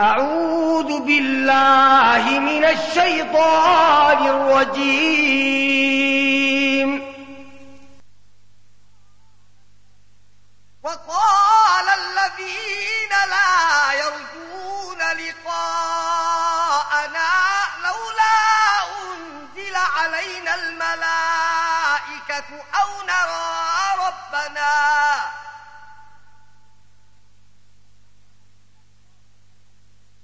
أعوذ بالله من الشيطان الرجيم. وقال الذين لا يرجون لقاءنا لولا أنزل علينا الملائكة أو نرى ربنا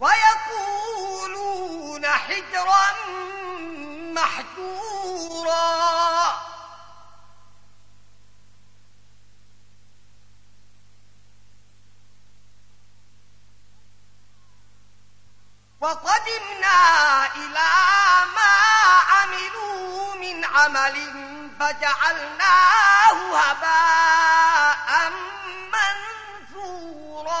ويقولون حجرا محجورا. وقدمنا إلى ما عملوا من عمل فجعلناه هباء منثورا.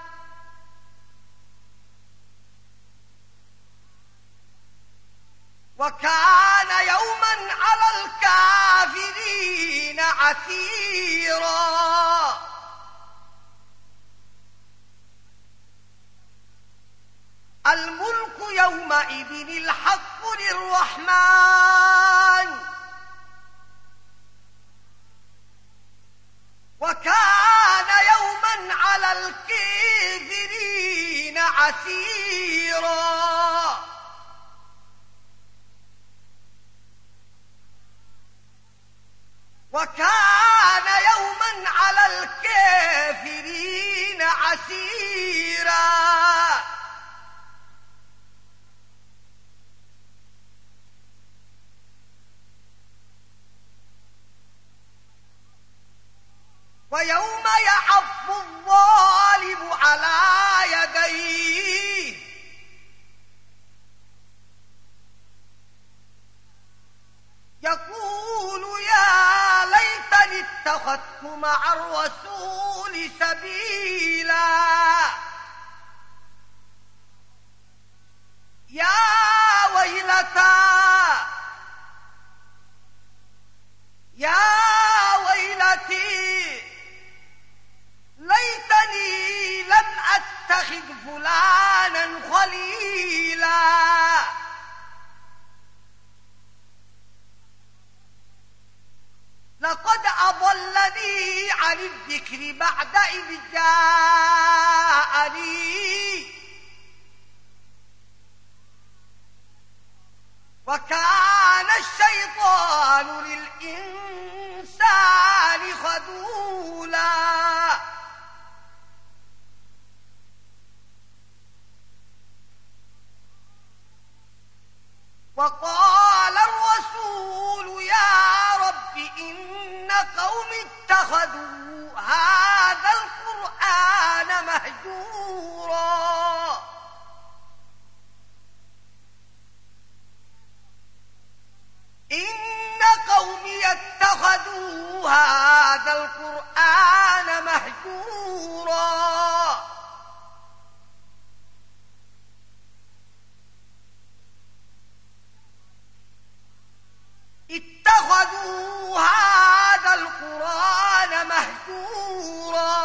وكان يوما على الكافرين عثيرا الملك يومئذ الحق للرحمن. وكان يوما على الكافرين عثيرا وكان يوما على الكافرين عسيرا. ويوم يحب الظالم على يديه. يقول يا ليتني اتخذت مع الرسول سبيلا. يا ويلتا يا ويلتي. ليتني لم أتخذ فلانا خليلا. لقد أضلني عن الذكر بعد إذ جاءني. وكان الشيطان للإنسان خذولا. وقال الرسول يا رب إن قوم اتخذوا هذا القرآن مهجورا. إن قوم اتخذوا هذا القرآن مهجورا. اتخذوا هذا القرآن مهجورا.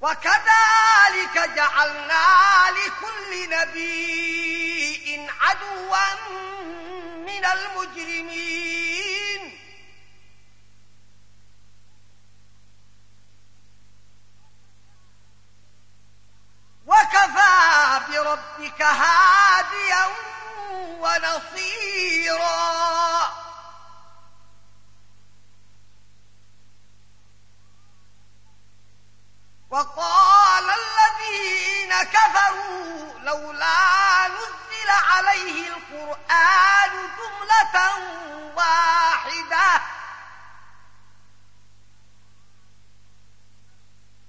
وكذلك جعلنا لكل نبي عدوا من المجرمين. وكفى بربك هاديا ونصيرا. وقال الذين كفروا لولا نزل عليه القرآن جملة واحدة.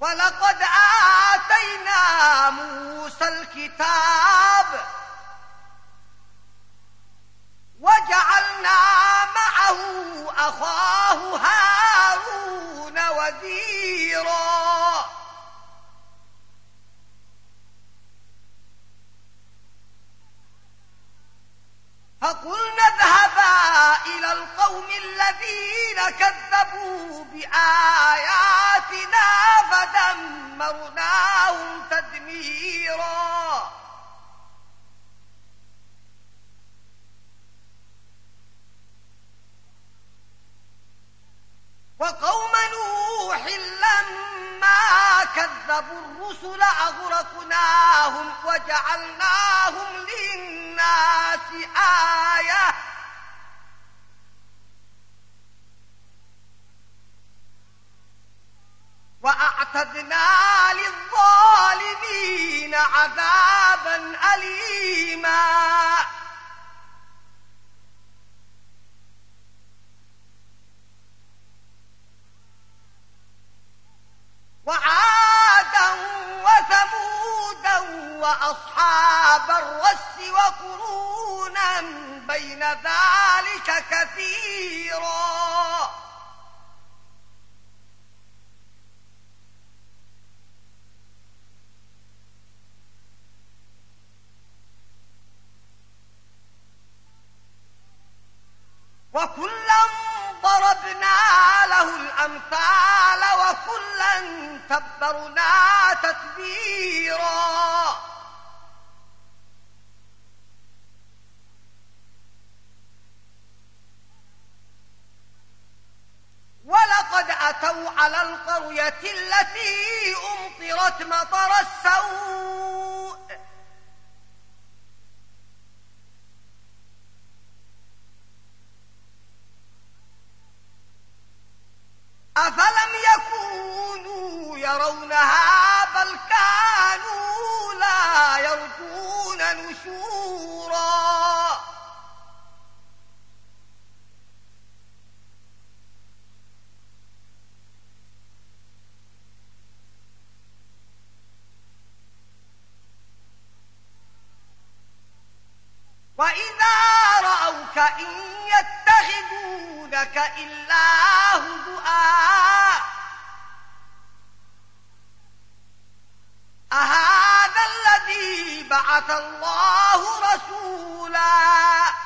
ولقد آتينا موسى الكتاب وجعلنا معه أخاه هارون وزيرا. فقلنا اذهبا إلى القوم الذين كذبوا بآيات ودمرناهم تدميرا. وقوم نوح لما كذبوا الرسل أغرقناهم وجعلناهم للناس آيةً وأعتدنا للظالمين عذابا أليما. وعادا وثمودا وأصحاب الرس وقرونا بين ذلك كثيرا. وكلا ضربنا له الأمثال وكلا تبرنا تتبيرا ولقد أتوا على القرية التي أمطرت مطر السوء أفلم يكونوا يرونها بل كانوا لا يرجون نشورا وَإِذَا رَأَوْكَ إِن يَتَّخِذُونَكَ إِلَّا هُزُوًا أَهَذَا الَّذِي بَعَثَ اللَّهُ رَسُولًا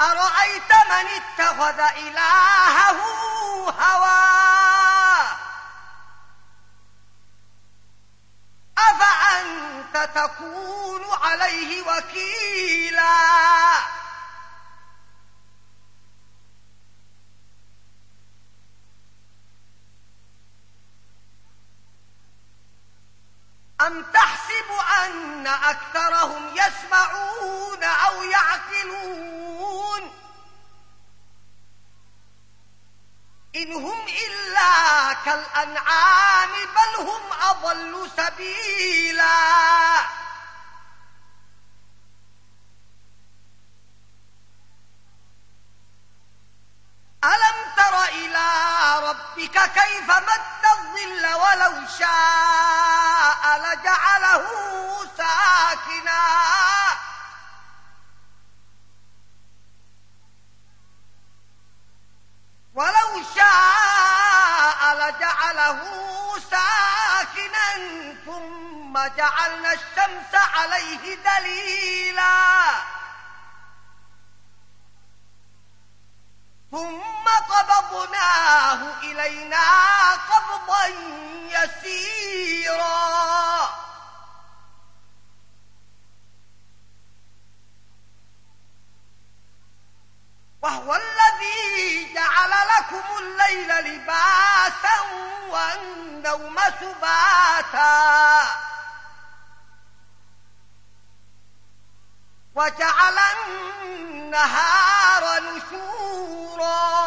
أرأيت من اتخذ إلهه هوا أفأنت تكون عليه وكيلا؟ أم تحسب أن أكثرهم يسمعون أو يعقلون؟ إن هم إلا كالأنعام بل هم أضل سبيلا. ألم تر إلى ربك كيف مد الظل ولو شاء لجعله ساكناً؟ ولو شاء لجعله ساكنا ثم جعلنا الشمس عليه دليلا. ثم قبضناه إلينا قبضا يسيرا. وهو الذي جعل لكم الليل لباسا والنوم سباتا. وجعل النهار نشورا.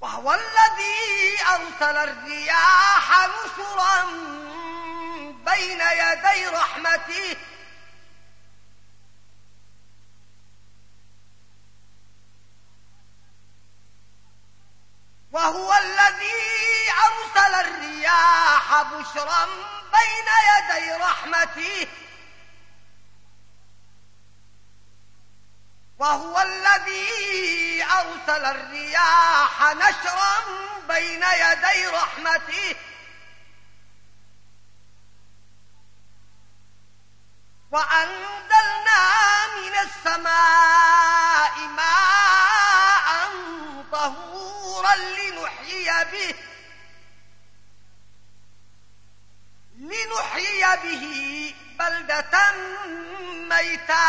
وهو الذي أرسل الرياح نشرا بين يدي رحمته وهو الذي أرسل الرياح بشرا بين يدي رحمته وهو الذي أرسل الرياح نشرا بين يدي رحمته وأنزلنا من السماء ماء طهورا لنحيي به لنحيي به بلدة ميتا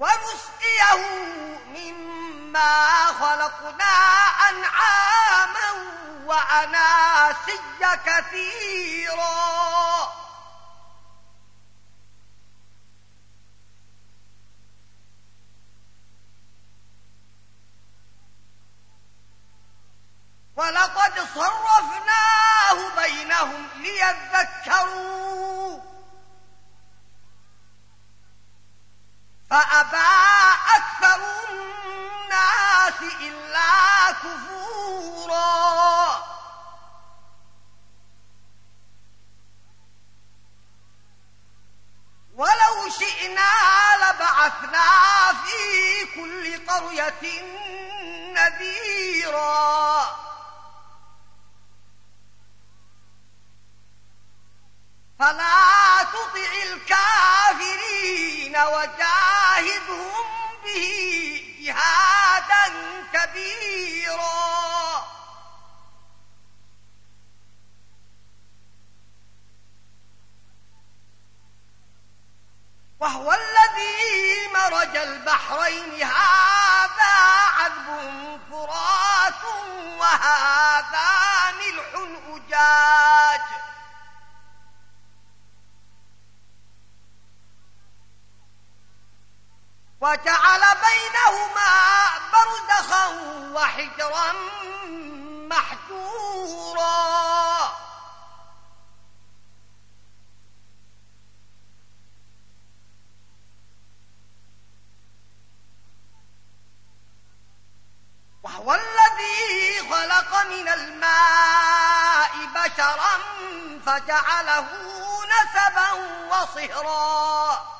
ونسقيه مما خلقنا أنعاما وأناسيا كثيرا ولقد صرفناه بينهم ليذكروا فأبى أكثر الناس إلا كفورا. ولو شئنا لبعثنا في كل قرية نذيرا. فلا تطع الكافرين وجاهدهم به جهادا كبيرا وهو الذي مرج البحرين هذا وجعل بينهما بردخا وحجرا محجورا. وهو الذي خلق من الماء بشرا فجعله نسبا وصهرا.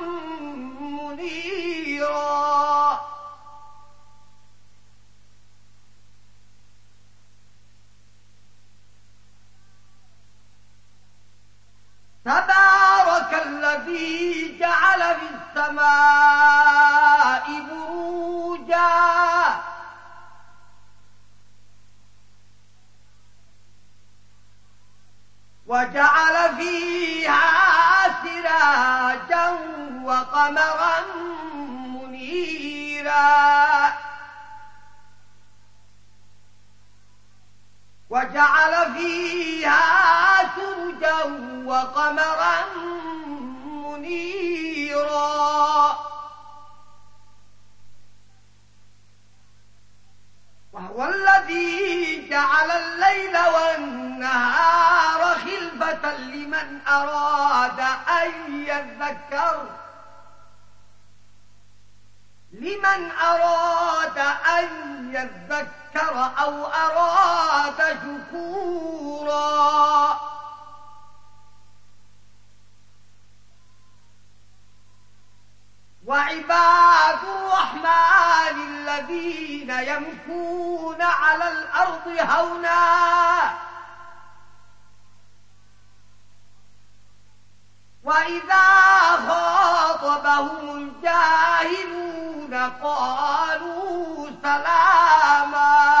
الذي جعل في السماء بروجا. وجعل فيها سراجا وقمرا منيرا. وجعل فيها سرجا وقمرا منيرا وهو الذي جعل الليل والنهار خلبة لمن أراد أن يذكر. لمن أراد أن يذكر أو أراد شكورا. وعباد الرحمن الذين يمكون على الأرض هونا. وإذا خاطبهم الجاهلون قالوا سلاما.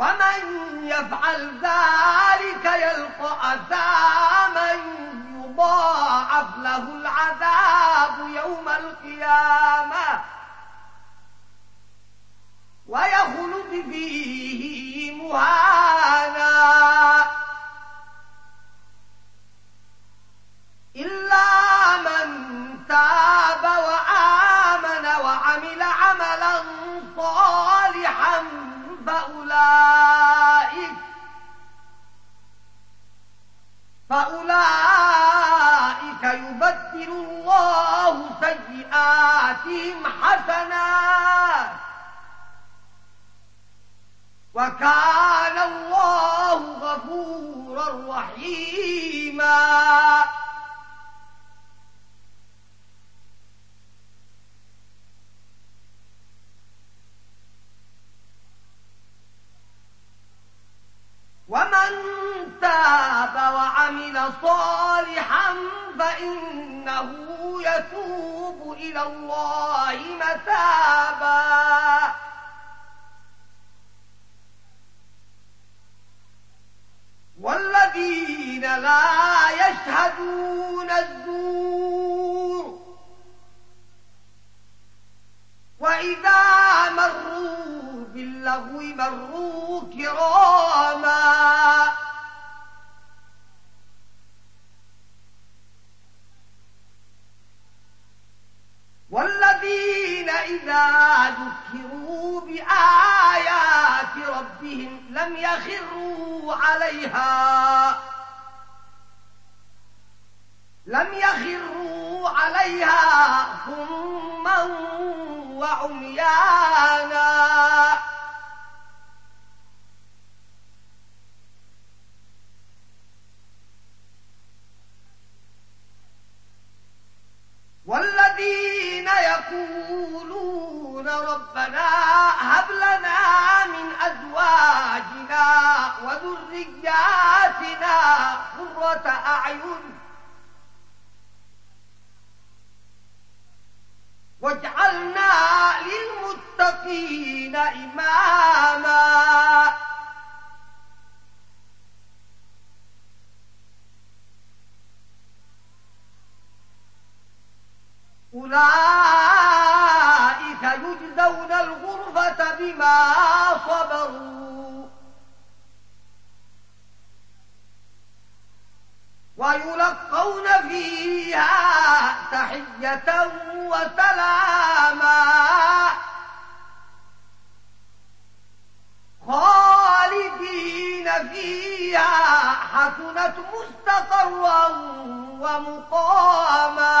ومن يفعل ذلك يلقى أثاما يضاعف له العذاب يوم القيامة ويخلق فيه مهانا إلا من تاب وآل فأولئك يبدل الله سيئاتهم حسنات وكان الله غفورا رحيما ومن تاب وعمل صالحا فإنه يتوب إلى الله متابا. والذين لا يشهدون الزور وإذا مروا باللغو مروا كراما والذين إذا ذكروا بآيات ربهم لم يخروا عليها لم يخروا عليها ثما وعميانا. والذين يقولون ربنا هب لنا من أزواجنا وذرياتنا قرة أعين وجعلنا للمتقين إماما. أولئك يجزون الغرفة بما صبروا. ويلقون فيها تحية وسلاما. خالدين فيها حسنة مستقرا ومقاما.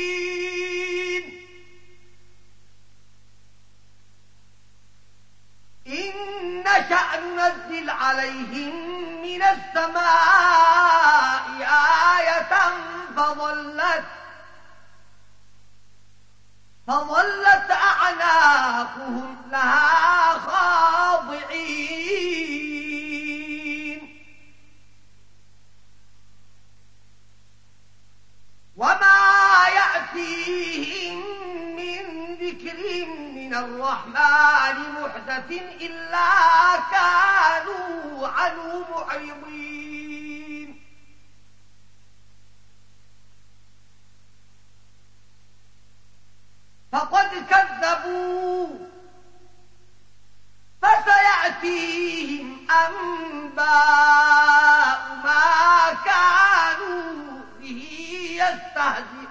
نشأ ننزل عليهم من السماء آية فظلت فظلت أعناقهم لها خاضعين. وما يأتيهم من ذكر من الرحمن محدث إلا كانوا عنه معرضين. فقد كذبوا فسيأتيهم أنباء ما كانوا به يستهزئون.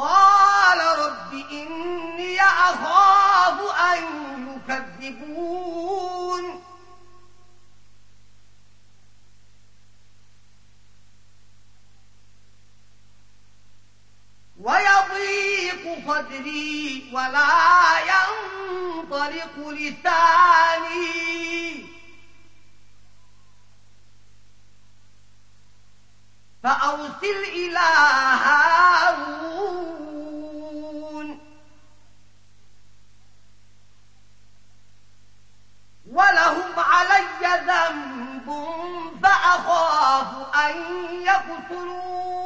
قال رب إني أخاف أن يكذبون. ويضيق صدري ولا ينطلق لساني. فأرسل إلى هارون. ولهم علي ذنب فأخاف أن يقتلون.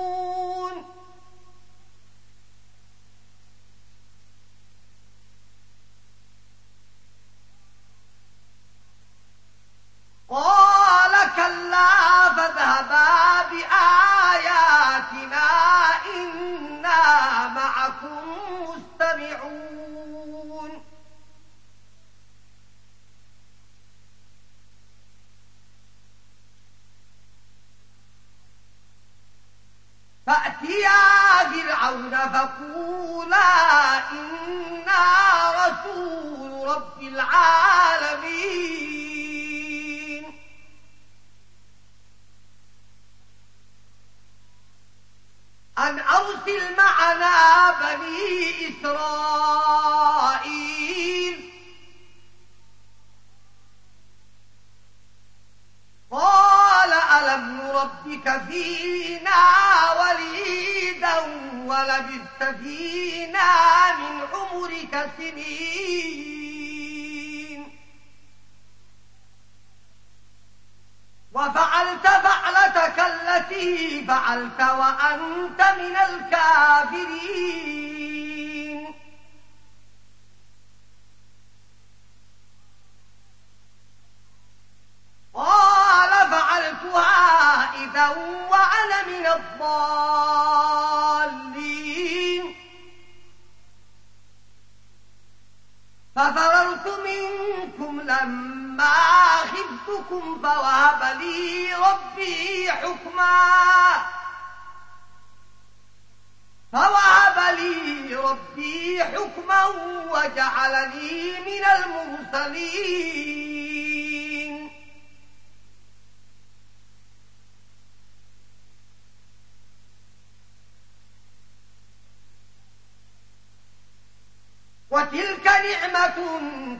وتلك نعمة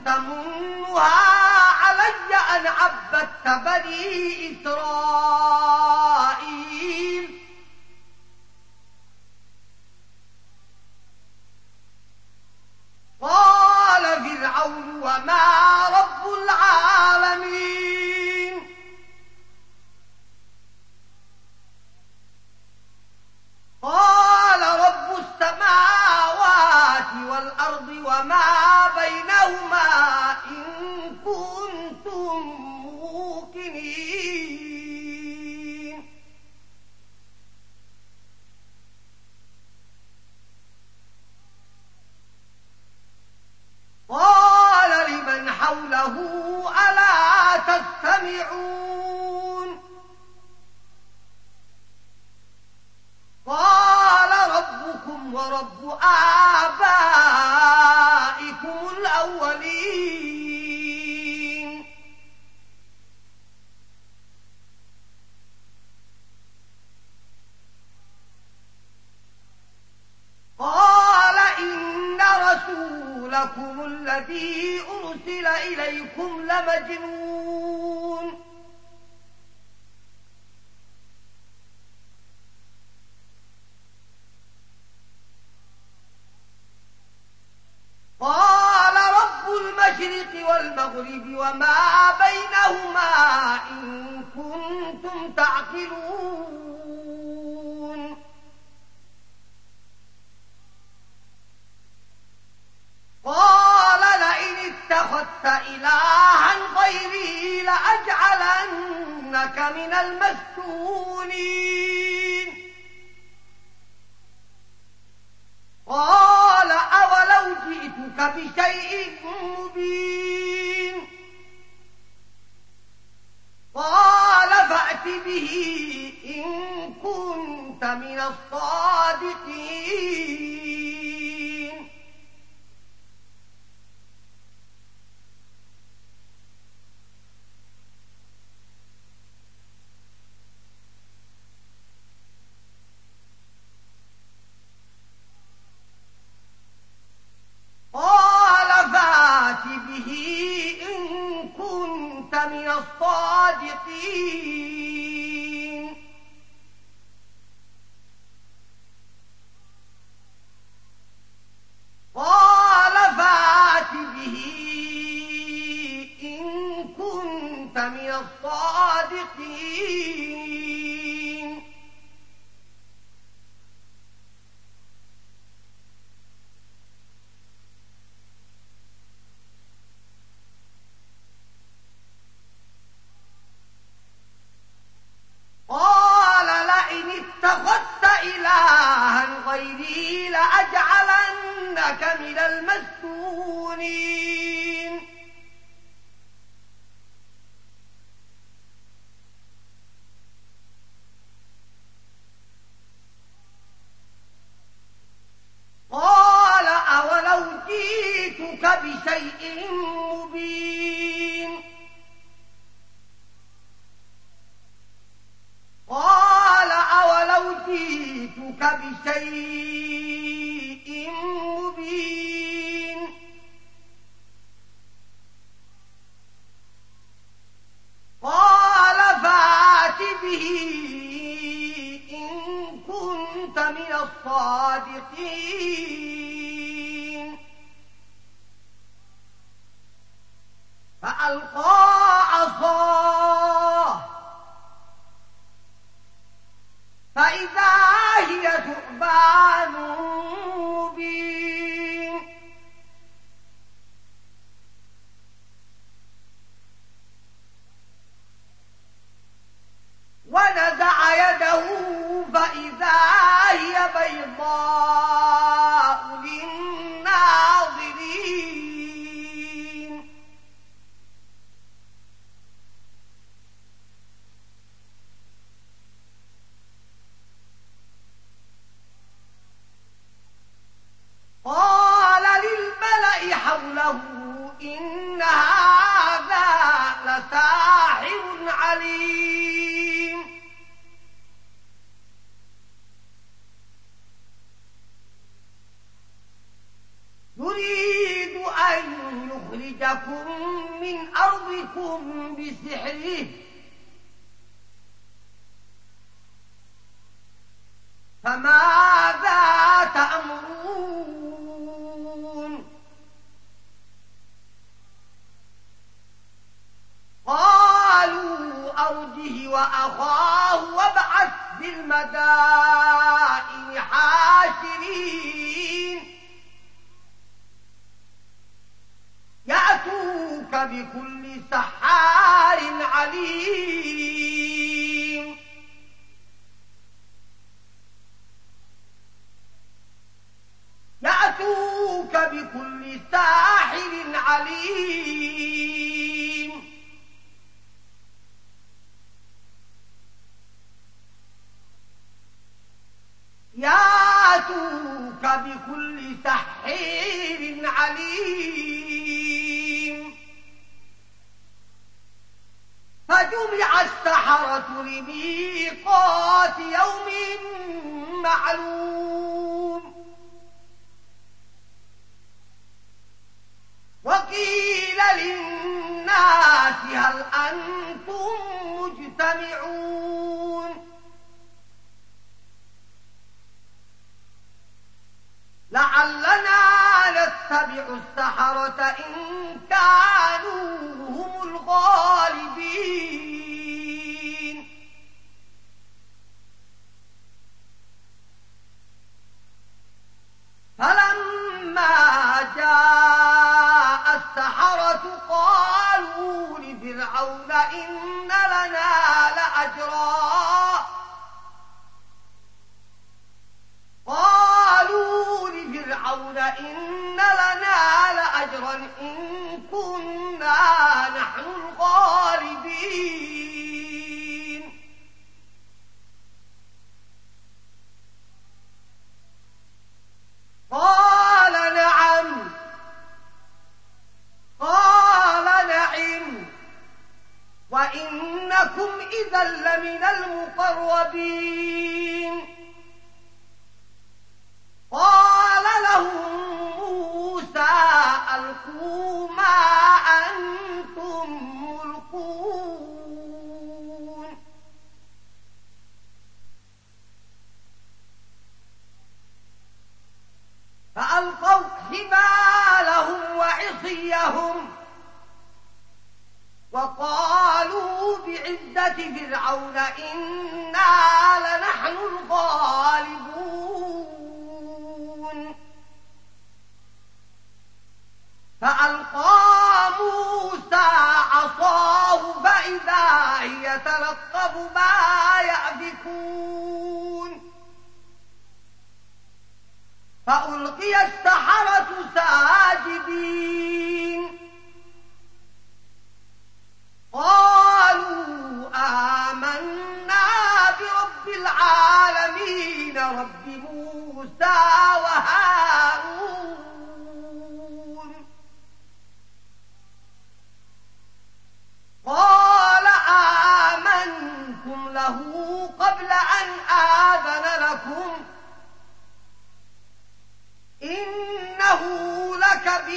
تمنها علي أن عبدت بني إسرائيل. قال فرعون وما رب آبائكم الأولين. قال إن رسولكم الذي أرسل إليكم لمجنون. قال رب المشرق والمغرب وما بينهما إن كنتم تعقلون. قال لئن اتخذت إلها غيري لأجعلنك من المسكونين قال أولو جئتك بشيء مبين قال فأت به إن كنت من الصادقين الصادقين. قال فات به إن كنت من الصادقين. إلها غيري لأجعلنك من المسكونين. قال أولو جيتك بشيء مبين. قال قال أولو جيتك بشيء مبين قال فات به إن كنت من الصادقين فألقى عصاه فإذا هي ثعبان مبين ونزع يده فإذا هي بيضاء للناظرين قال للملأ حوله إن هذا لساحر عليم. يريد أن يخرجكم من أرضكم بسحره. فما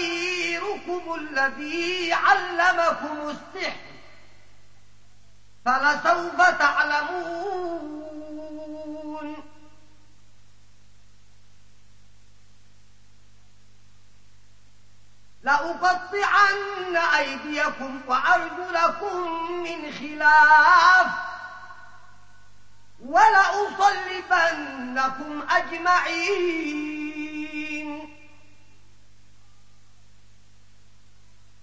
كبيركم الذي علمكم السحر فلسوف تعلمون. لأقطعن أيديكم وأرجلكم من خلاف ولأصلبنكم أجمعين.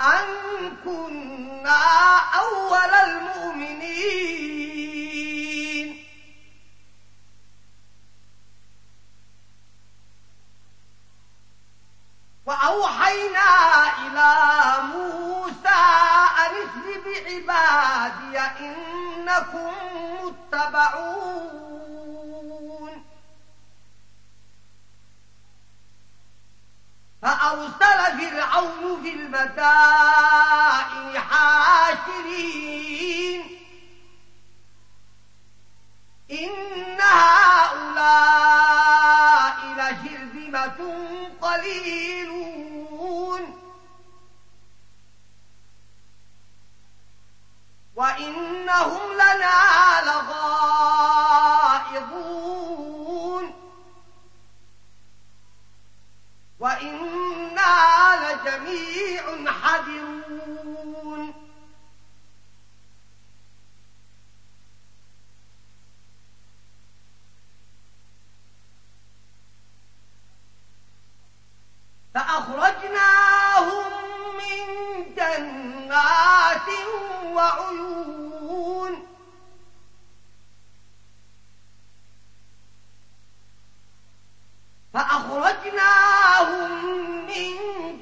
أن كنا أول المؤمنين. وأوحينا إلى موسى أن اسلب إنكم متبعون. فأرسل فرعون في المتائن حاشرين. إن هؤلاء لشرذمة قليلون. وإنهم لنا لغائضون وإنا لجميع حذرون فأخرجناهم من جنات وعيون فأخرجناهم من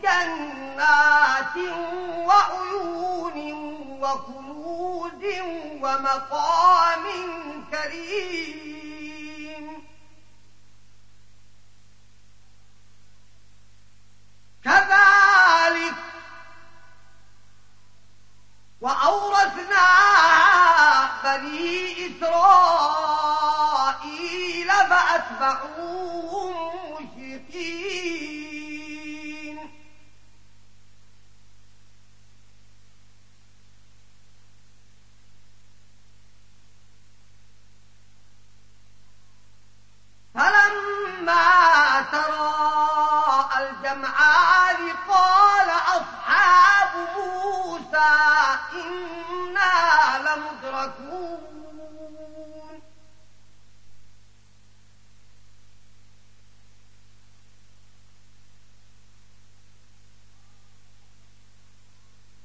جنات وعيون وكنود ومقام كريم. كذلك وأورثنا بني إسرائيل. إسرائيل فأتبعوهم مشرقين. فلما ترى الجمعان قال أصحاب موسى إنا لمدركون.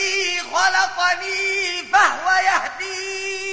الذي خلقني فهو يهدين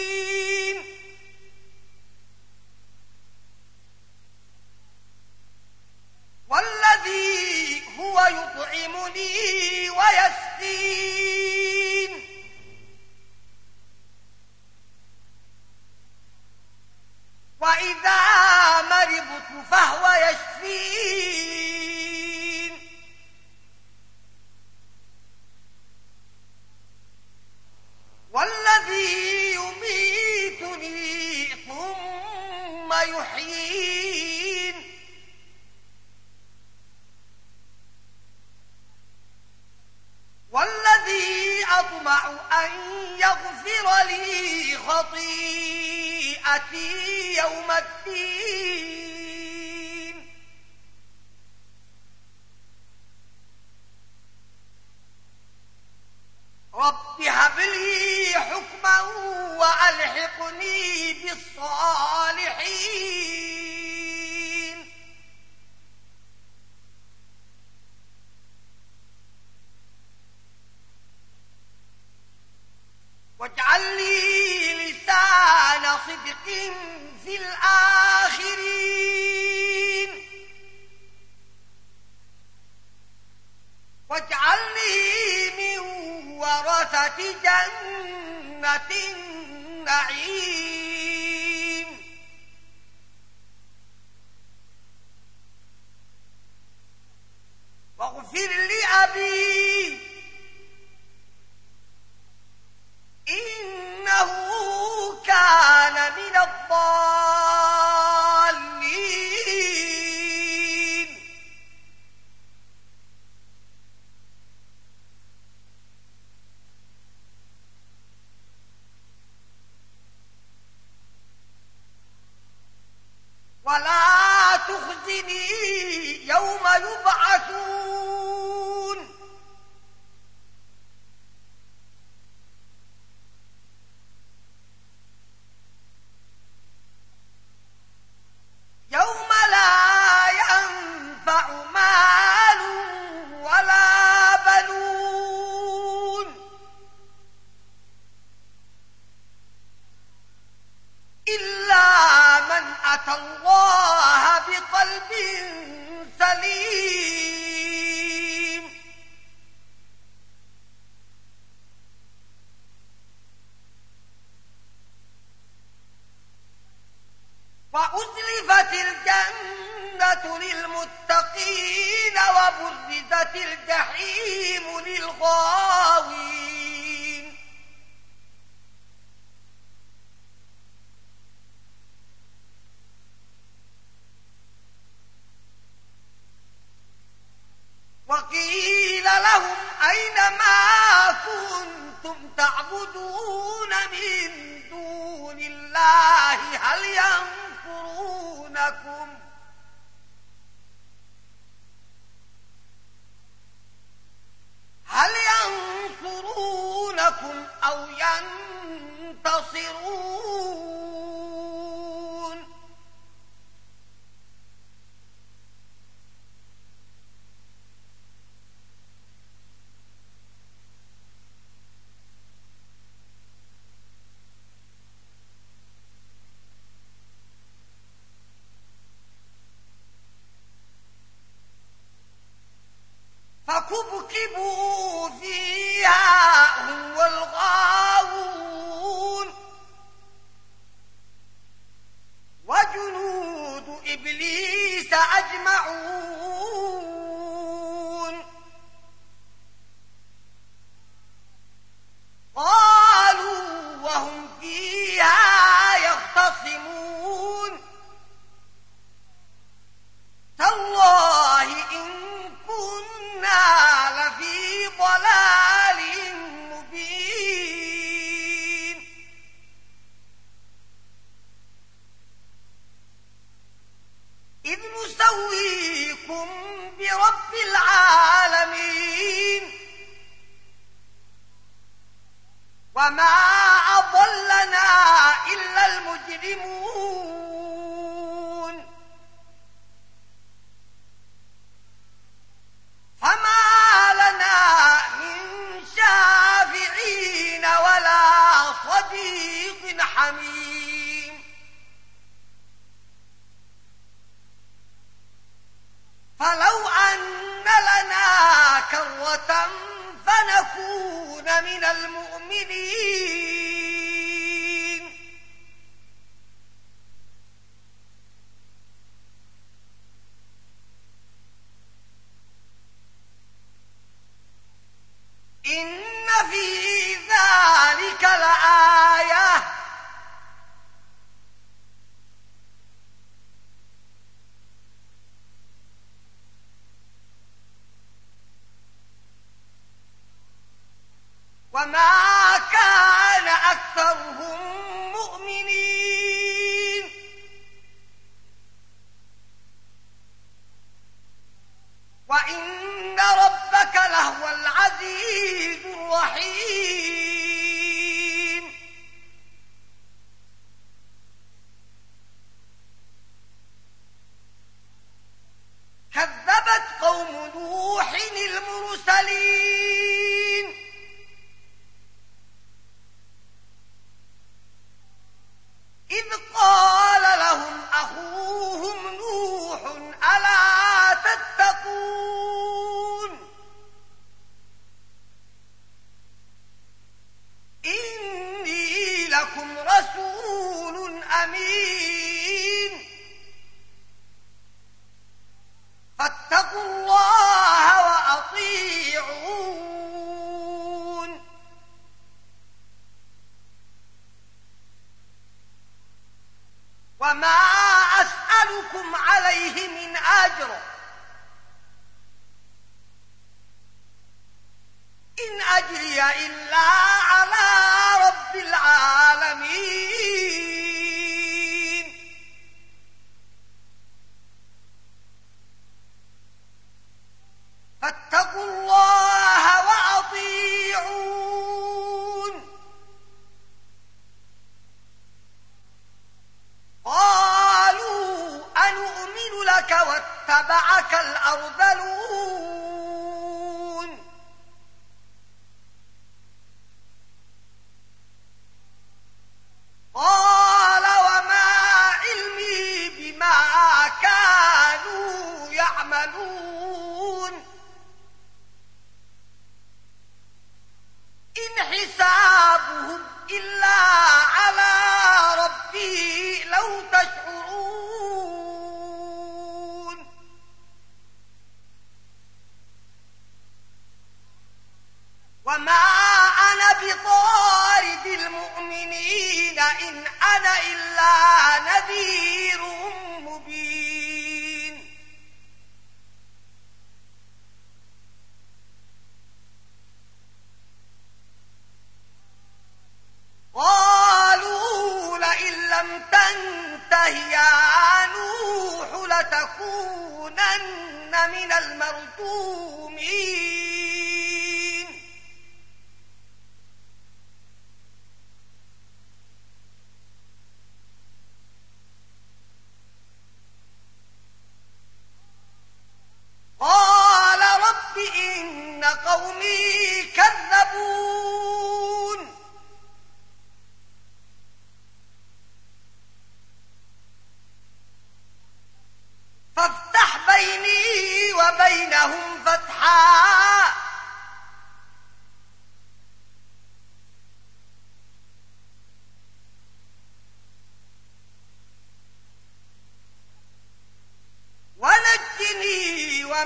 فكبكبوا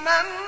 من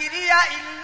الْكِرِيَا إِنْ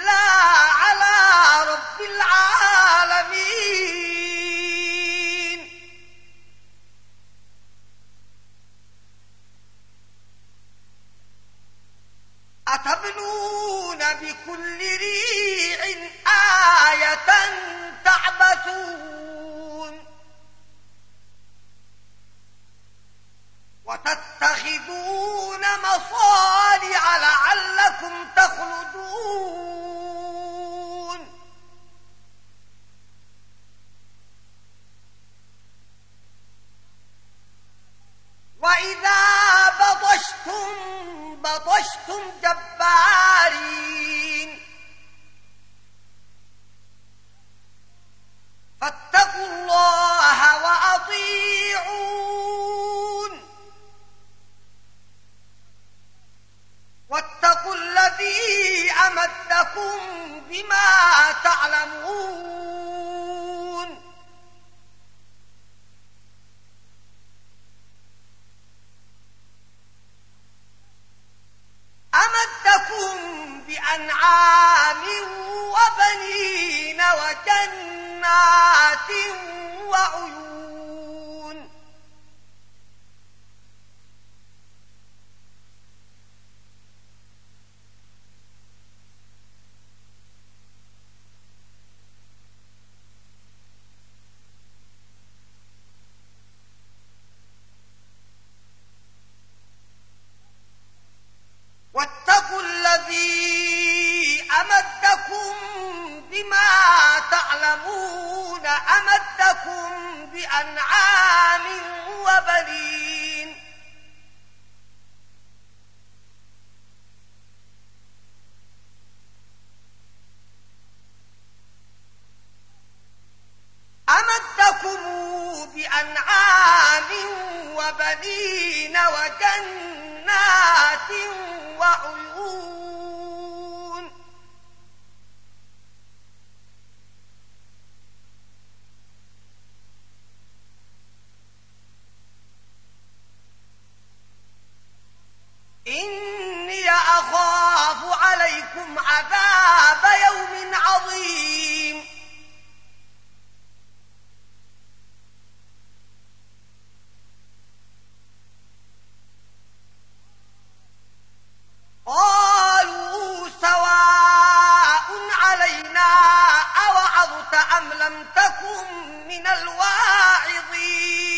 وعظت أم لم تكن من الواعظين.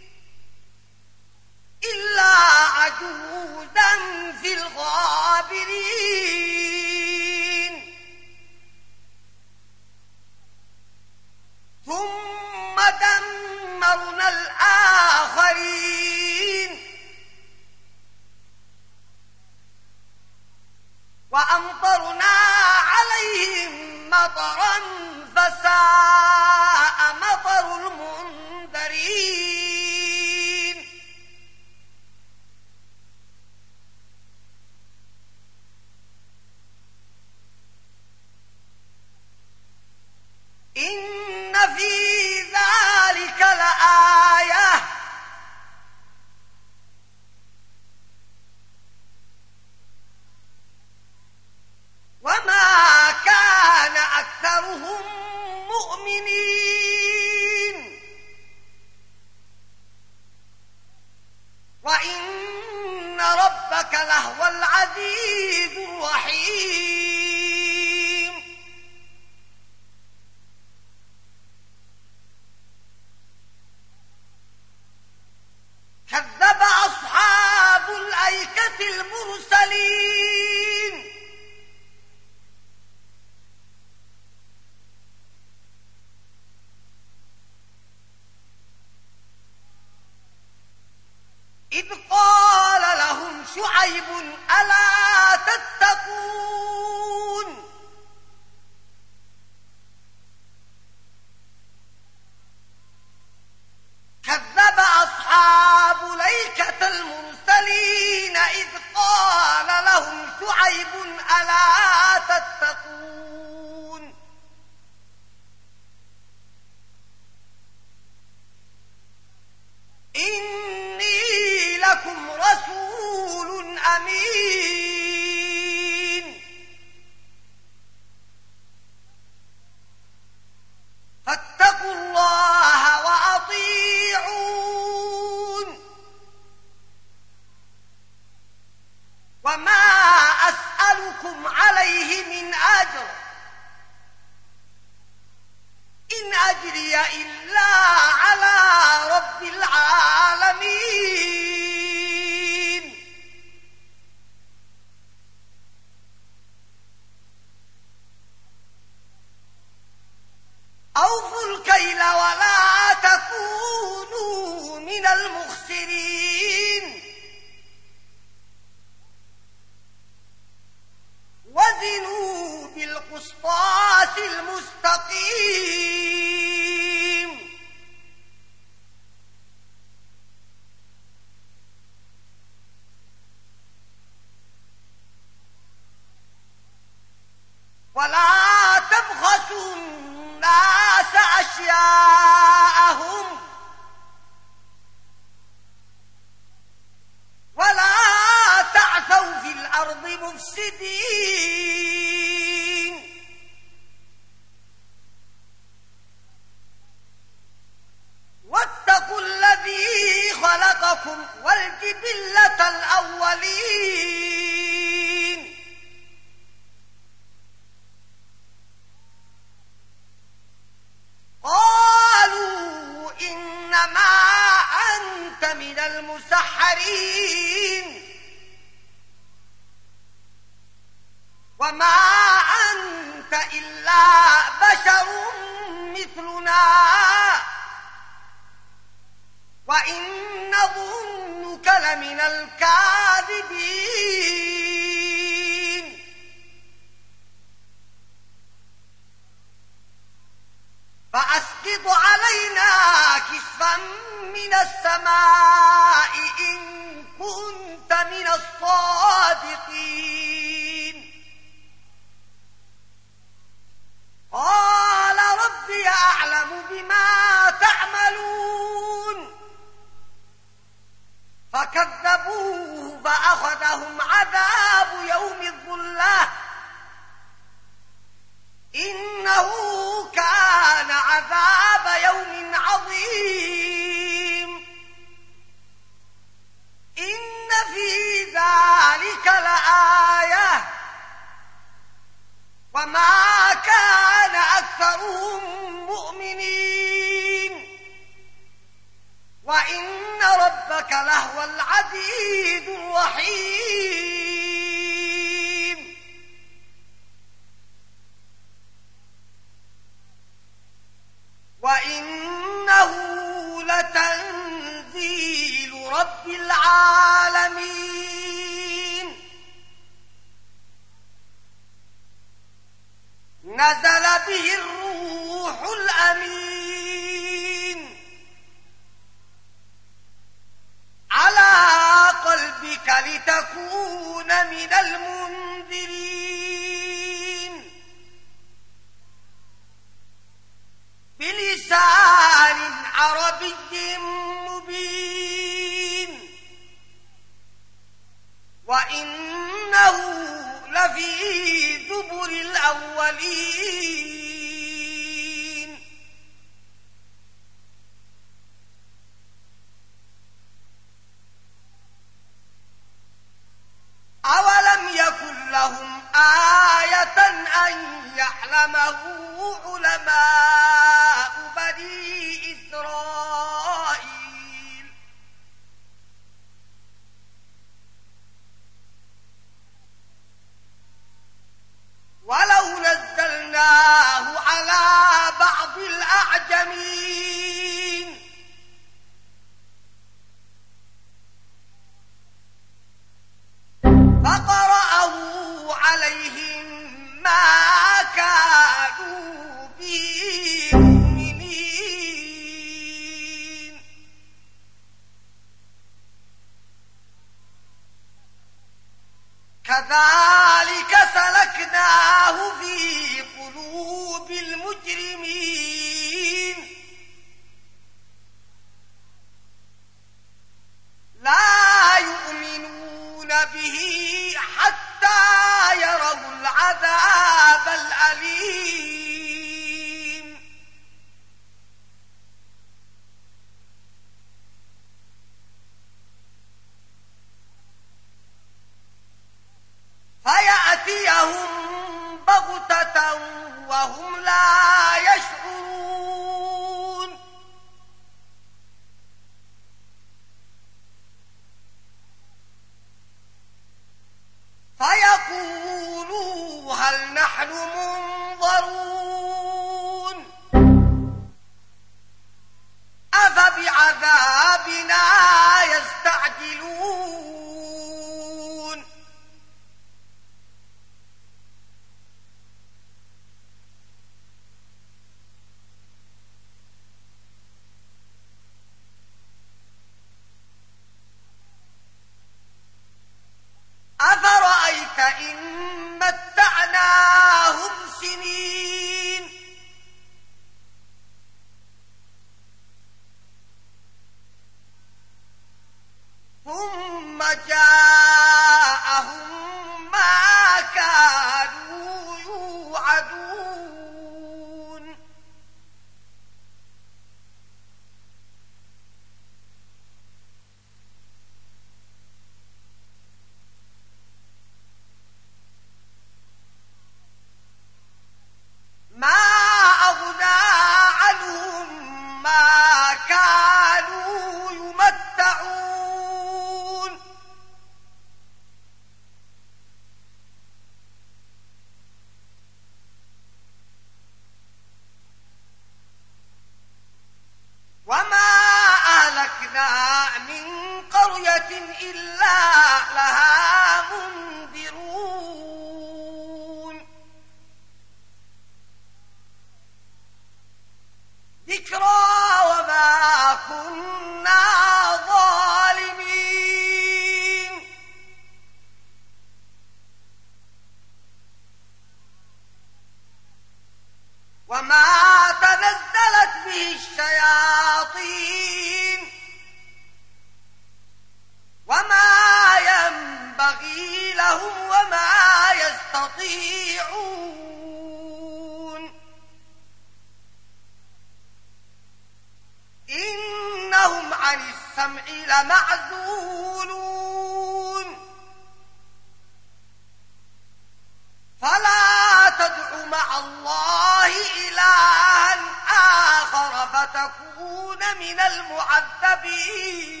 تكون من المعذبين.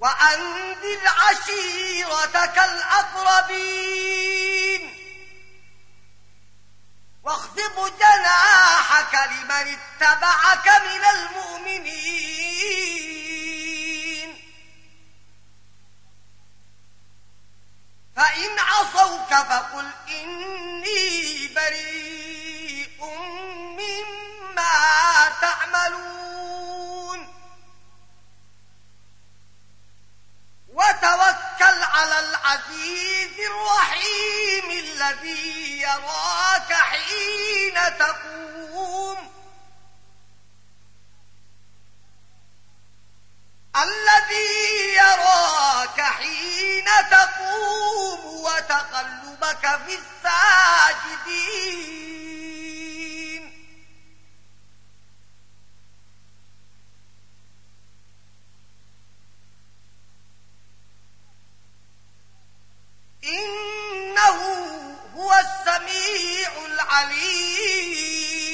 وأنذر عشيرتك الأقربين. واخذب جناحك لمن اتبعك من المؤمنين. فإن عصوك فقل إني بريء مما تعملون وتوكل على العزيز الرحيم الذي يراك حين تقوم الذي يراك حين تقوم وتقلبك في الساجدين. إنه هو السميع العليم.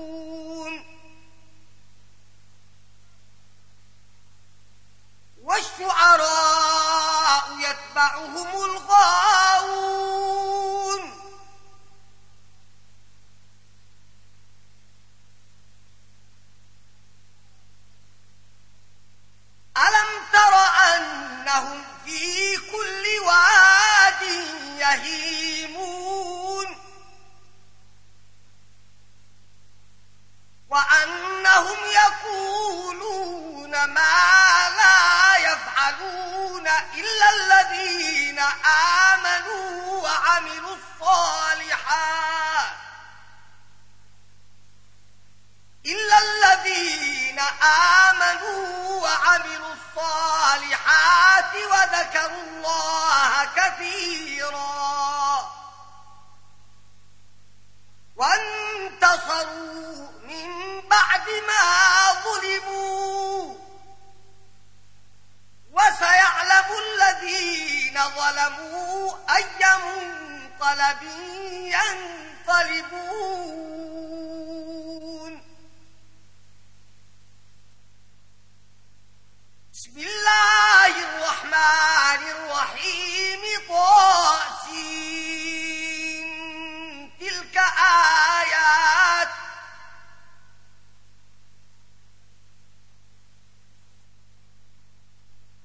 والشعراء يتبعهم الغاوون. ألم تر أنهم في كل واد يهيمون؟ وأنهم يقولون ما لا يفعلون إلا الذين آمنوا وعملوا الصالحات إلا الذين آمنوا وعملوا الصالحات وذكروا الله كثيرا وانتصروا من بعد ما ظلموا وسيعلم الذين ظلموا أي منقلب ينقلبون. بسم الله الرحمن الرحيم. طاسين. تلك آيات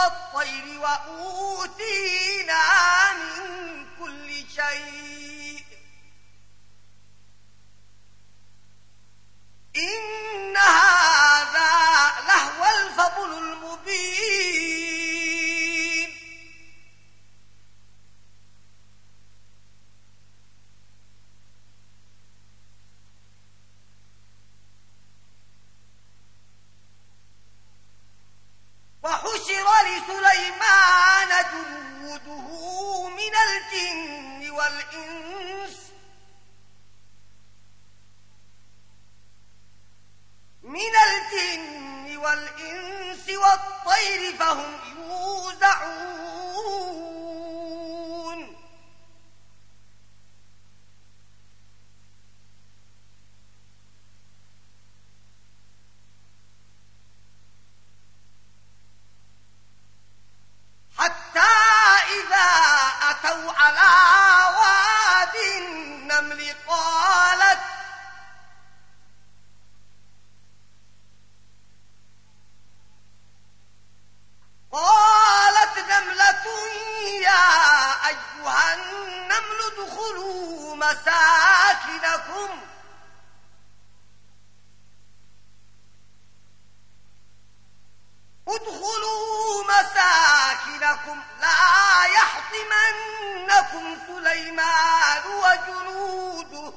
والطير وأوتينا من كل شيء. إن هذا لهو الفضل المبين. ولسليمان جنوده من الجن والإنس. من الجن والإنس والطير فهم يوزعون. حتى إذا أتوا على واد النمل قالت قالت نملة يا أيها النمل دخلوا مساكنكم ادخلوا مساكنكم لا يحطمنكم سليمان وجنوده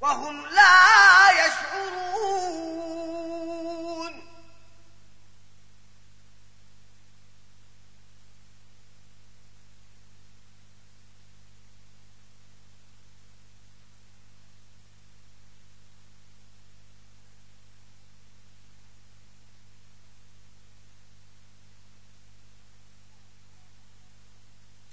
وهم لا يشعرون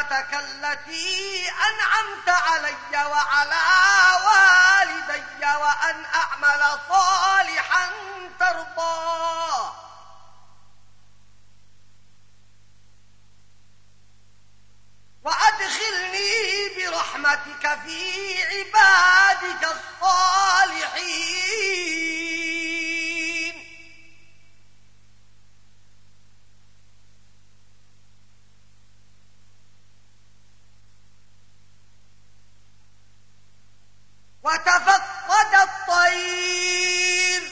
صلاتك التي أنعمت علي وعلى والدي وأن أعمل صالحا ترضى وأدخلني برحمتك في عبادك الصالحين. وتفقد الطير.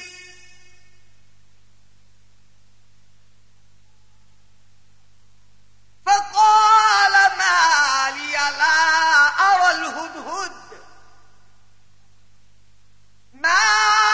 فقال ما لي لا أرى الهدهد. ما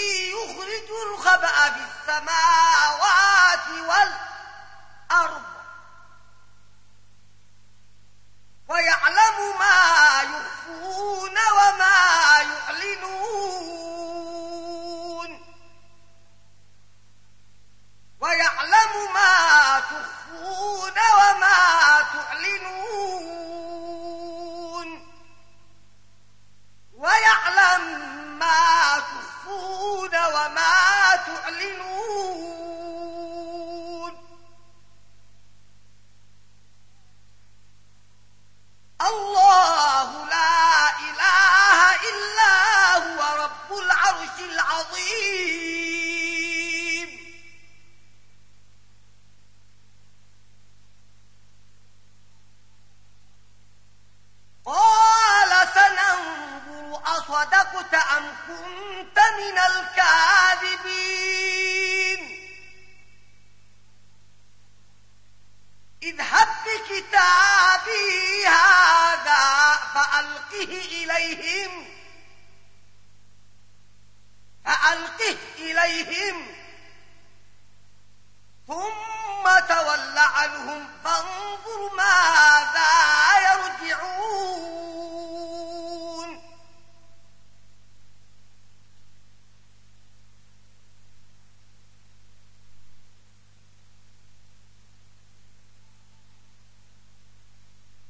الذي يخرج الخبأ في السماوات والأرض ويعلم ما يخفون وما يعلنون ويعلم ما تخفون وما تعلنون ويعلم ما تخفون تخفون وما تعلنون الله لا إله إلا هو رب العرش العظيم قال سنعلم أصدقت أم كنت من الكاذبين؟ اذهب بكتابي هذا فألقه إليهم. فألقه إليهم. ثم تول عنهم فانظر ماذا يرجعون.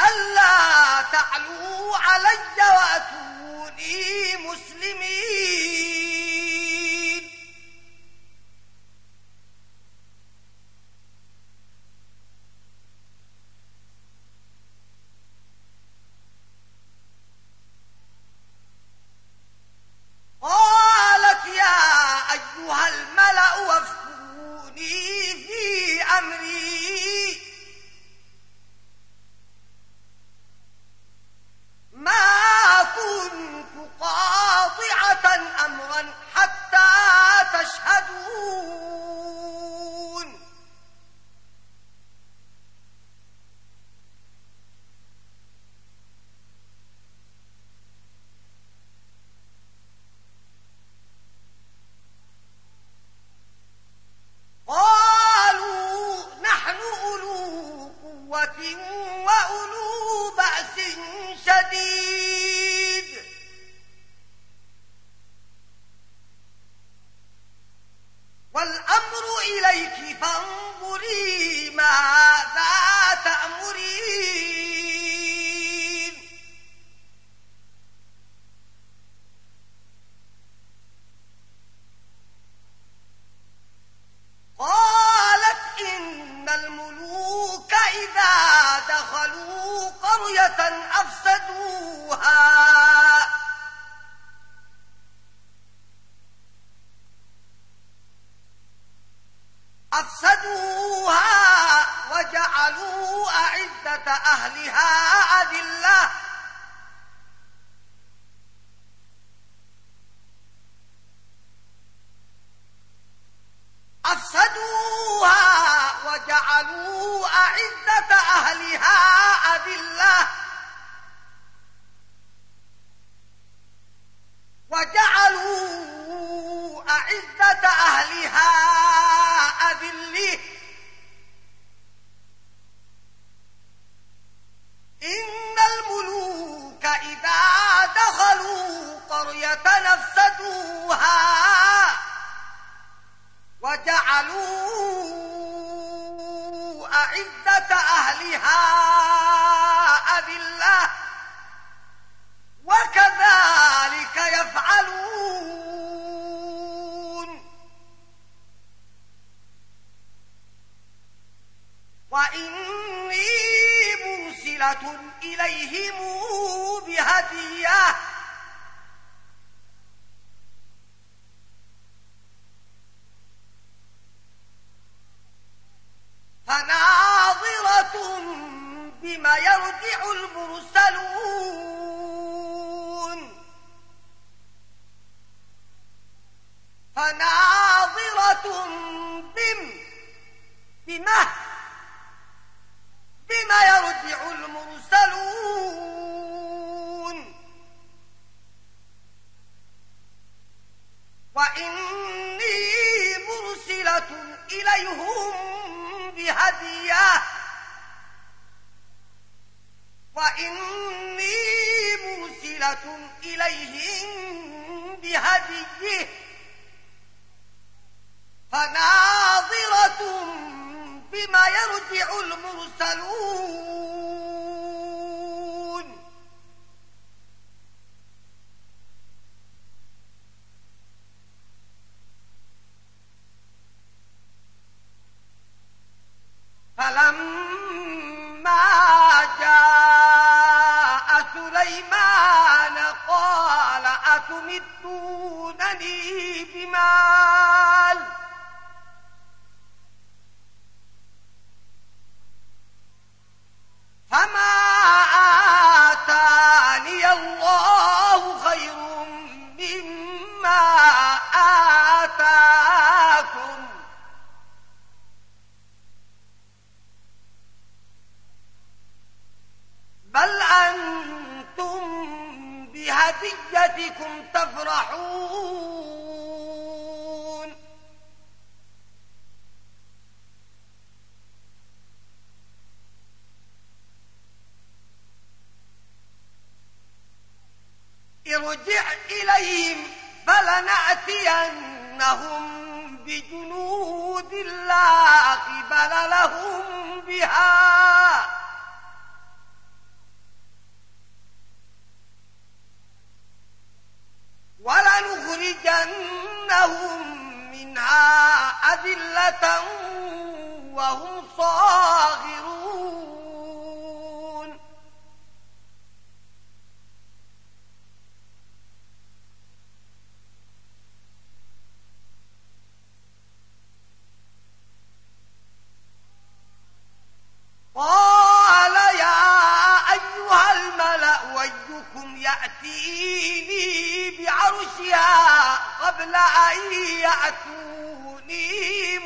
ألا تعلوا علي وأتوني مسلمين. قالت يا أيها الملأ وفوني في أمري. ما كنت قاطعة أمرا حتى تشهدون. قالوا نحن ألوه قوة وأولو بأس شديد. والأمر إليك فانظري ماذا تأمرين. قالت إن الملوك إذا دخلوا قرية أفسدوها. أفسدوها وجعلوا أعدة أهلها أذلة وهم صاغرون قبل أن يأتوني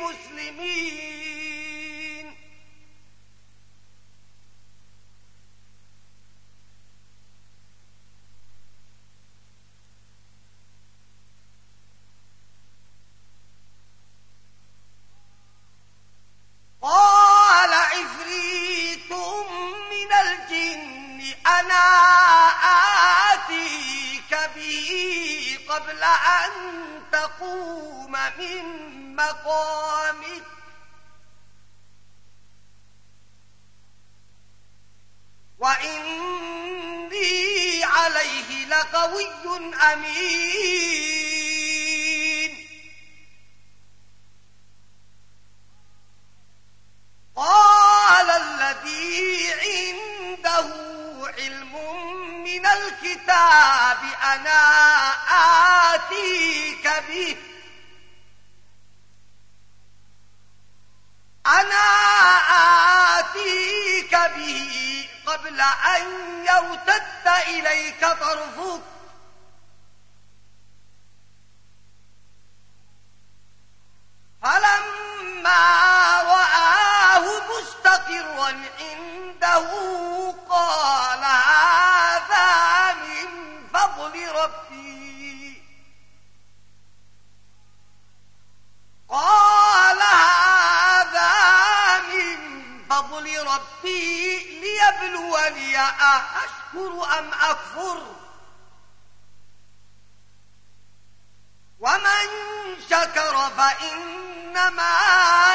قبل أن تقوم من مقامك. وإني عليه لقوي أمين. قال الذي عنده علم من الكتاب أنا آتيك به. أنا آتيك به قبل أن يوتد إليك طرفك. فلما رآه مستقرا عنده قال هذا من فضل ربي. قال هذا من فضل ربي ليبلوني أشكر أم أكفر؟ ومن شكر فإنما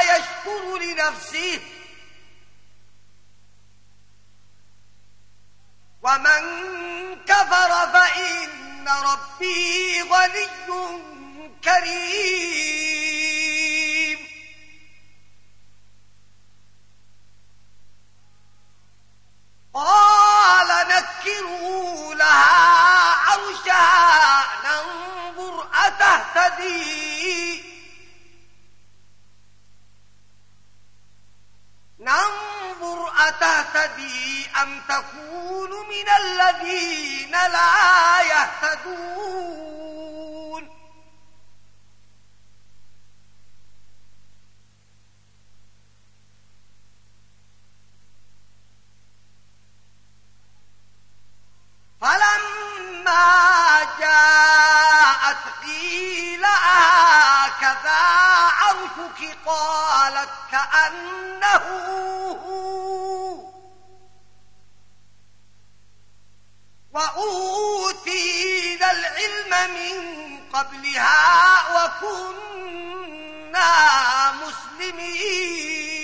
يشكر لنفسه ومن كفر فإن ربي غني كريم قال نكروا لها عرشها ننظر أتهتدي؟ ننظر أتهتدي أم تكون من الذين لا يهتدون؟ فلما جاءت قيل آكذا عرفك قالت كأنه وأوتينا العلم من قبلها وكنا مسلمين.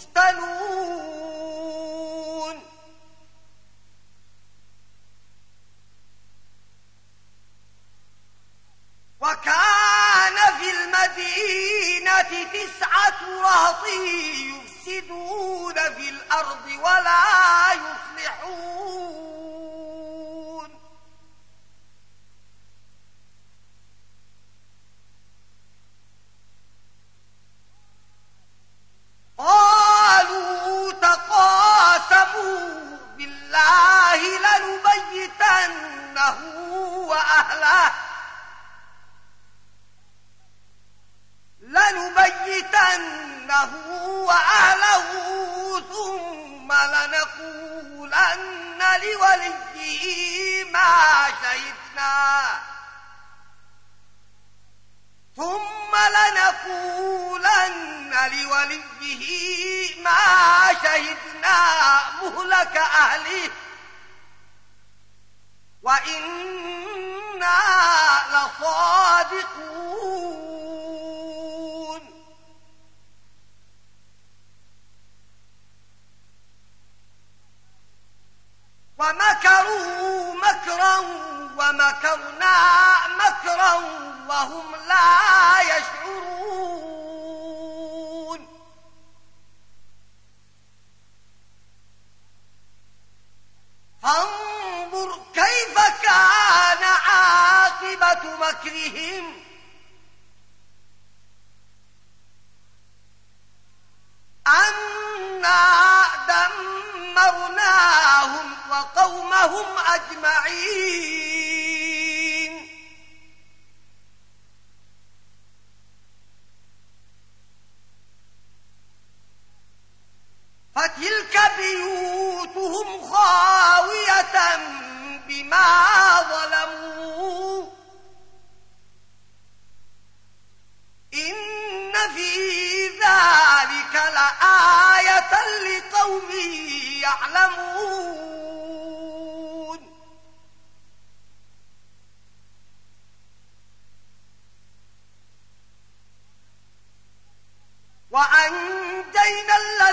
تفتنون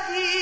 وأنجينا